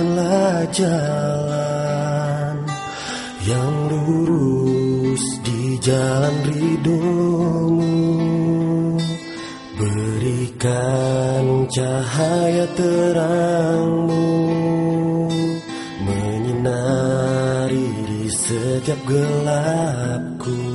adalah jalan yang lurus di jalan ridhomu. Berikan cahaya terangmu Menyinari di setiap gelapku.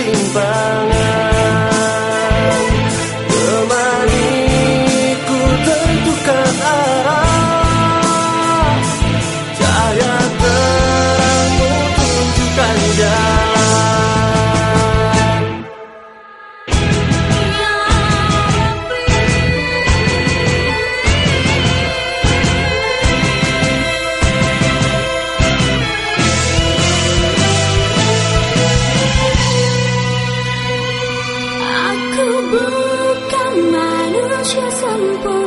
ketimpangan. 如果。